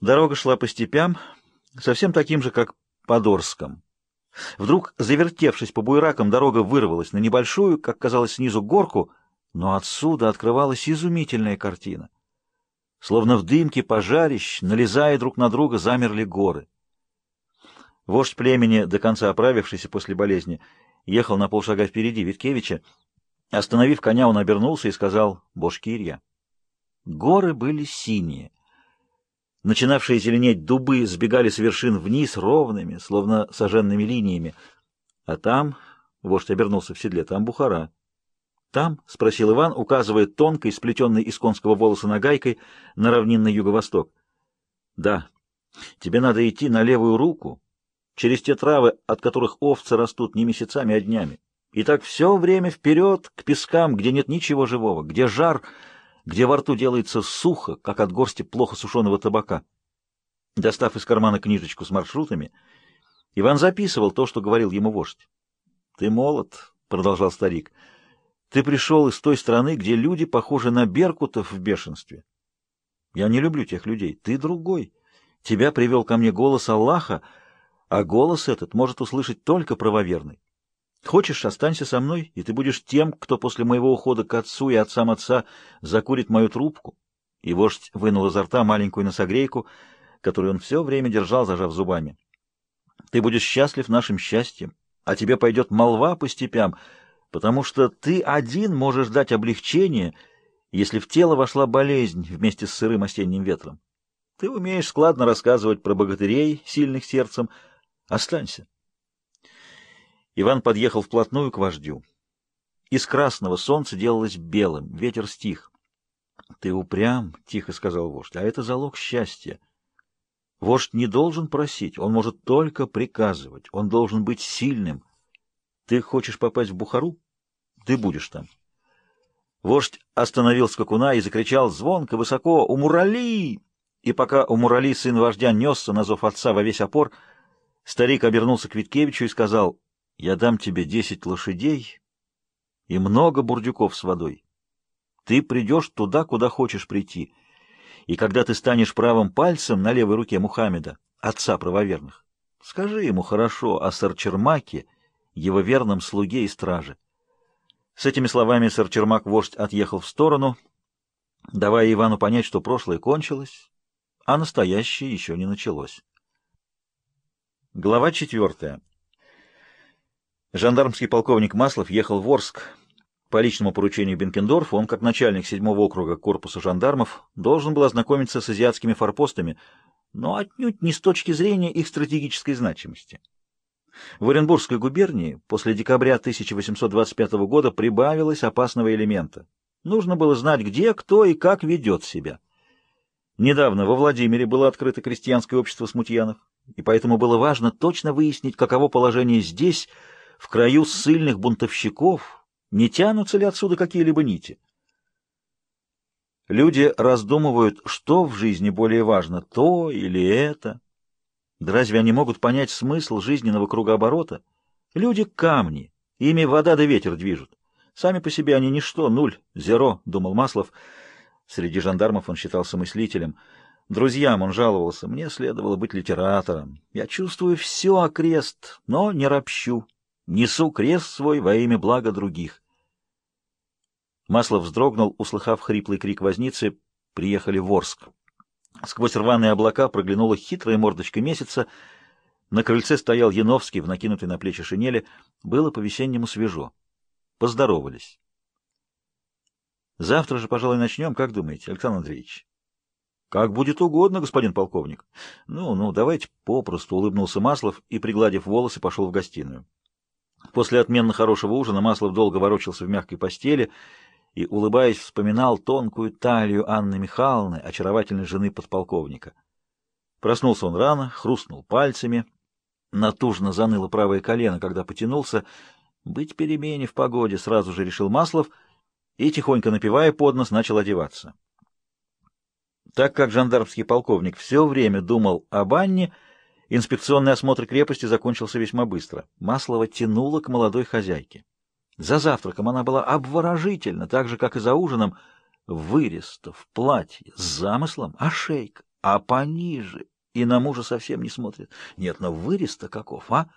Дорога шла по степям, совсем таким же, как по Дорском. Вдруг, завертевшись по буеракам, дорога вырвалась на небольшую, как казалось снизу, горку, но отсюда открывалась изумительная картина. Словно в дымке пожарищ, налезая друг на друга, замерли горы. Вождь племени, до конца оправившийся после болезни, ехал на полшага впереди Виткевича. Остановив коня, он обернулся и сказал «Бошкирья». Горы были синие. Начинавшие зеленеть дубы сбегали с вершин вниз ровными, словно сожженными линиями. А там... Вождь обернулся в седле. Там Бухара. «Там?» — спросил Иван, указывая тонкой, сплетенной из конского волоса нагайкой на равнинный юго-восток. «Да. Тебе надо идти на левую руку, через те травы, от которых овцы растут не месяцами, а днями. И так все время вперед, к пескам, где нет ничего живого, где жар...» где во рту делается сухо, как от горсти плохо сушеного табака. Достав из кармана книжечку с маршрутами, Иван записывал то, что говорил ему вождь. — Ты молод, — продолжал старик, — ты пришел из той страны, где люди похожи на беркутов в бешенстве. Я не люблю тех людей, ты другой. Тебя привел ко мне голос Аллаха, а голос этот может услышать только правоверный. Хочешь, останься со мной, и ты будешь тем, кто после моего ухода к отцу и отцам отца закурит мою трубку. И вождь вынул изо рта маленькую носогрейку, которую он все время держал, зажав зубами. Ты будешь счастлив нашим счастьем, а тебе пойдет молва по степям, потому что ты один можешь дать облегчение, если в тело вошла болезнь вместе с сырым осенним ветром. Ты умеешь складно рассказывать про богатырей, сильных сердцем. Останься. Иван подъехал вплотную к вождю. Из красного солнца делалось белым, ветер стих. — Ты упрям, — тихо сказал вождь, — а это залог счастья. Вождь не должен просить, он может только приказывать, он должен быть сильным. Ты хочешь попасть в Бухару? Ты будешь там. Вождь остановил скакуна и закричал звонко, высоко «Умурали!» И пока Умурали, сын вождя, несся на зов отца во весь опор, старик обернулся к Виткевичу и сказал я дам тебе десять лошадей и много бурдюков с водой. Ты придешь туда, куда хочешь прийти, и когда ты станешь правым пальцем на левой руке Мухаммеда, отца правоверных, скажи ему хорошо о Сарчермаке, его верном слуге и страже. С этими словами Сарчермак-вождь отъехал в сторону, давая Ивану понять, что прошлое кончилось, а настоящее еще не началось. Глава четвертая. Жандармский полковник Маслов ехал в Орск. По личному поручению Бенкендорфа он, как начальник седьмого округа корпуса жандармов, должен был ознакомиться с азиатскими форпостами, но отнюдь не с точки зрения их стратегической значимости. В Оренбургской губернии после декабря 1825 года прибавилось опасного элемента. Нужно было знать, где, кто и как ведет себя. Недавно во Владимире было открыто крестьянское общество смутьянов, и поэтому было важно точно выяснить, каково положение здесь – в краю ссыльных бунтовщиков не тянутся ли отсюда какие-либо нити? Люди раздумывают, что в жизни более важно, то или это. Да разве они могут понять смысл жизненного кругооборота? Люди — камни, ими вода да ветер движут. Сами по себе они ничто, нуль, зеро, — думал Маслов. Среди жандармов он считался мыслителем. Друзьям он жаловался, мне следовало быть литератором. Я чувствую все окрест, но не ропщу. Несу крест свой во имя блага других. Маслов вздрогнул, услыхав хриплый крик возницы, приехали в Орск. Сквозь рваные облака проглянула хитрая мордочка месяца. На крыльце стоял Яновский в накинутой на плечи шинели. Было по-весеннему свежо. Поздоровались. Завтра же, пожалуй, начнем, как думаете, Александр Андреевич? Как будет угодно, господин полковник. Ну, ну, давайте попросту, улыбнулся Маслов и, пригладив волосы, пошел в гостиную. После отменно хорошего ужина Маслов долго ворочался в мягкой постели и, улыбаясь, вспоминал тонкую талию Анны Михайловны, очаровательной жены подполковника. Проснулся он рано, хрустнул пальцами, натужно заныло правое колено, когда потянулся. Быть перемене в погоде сразу же решил Маслов и, тихонько напивая под нос, начал одеваться. Так как жандармский полковник все время думал об Анне, Инспекционный осмотр крепости закончился весьма быстро. Маслова тянула к молодой хозяйке. За завтраком она была обворожительна, так же, как и за ужином. Вырез-то в платье, с замыслом, а шейк, а пониже. И на мужа совсем не смотрит. Нет, ну но вырез-то каков, а?